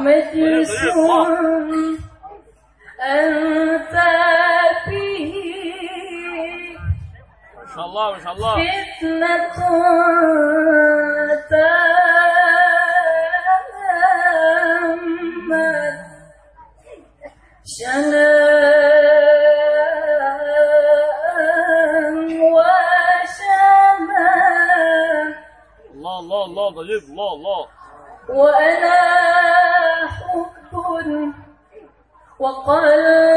مجلس أنت فيه ما شاء الله ما شاء الله. فتنة تامت. شناء وشمال. الله الله الله. طيب الله الله. وأنا حب وقلب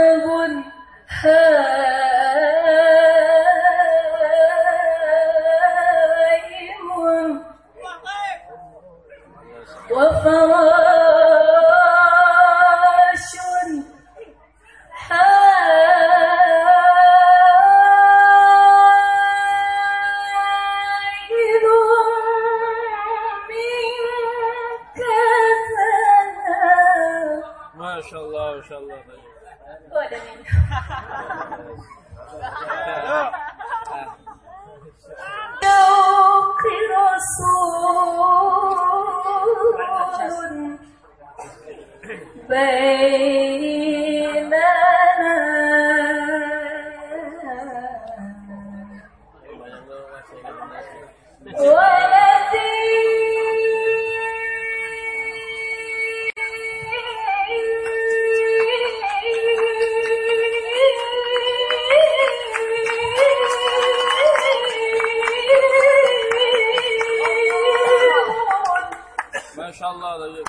شاء الله شوق رسول بيننا ما شاء الله طيب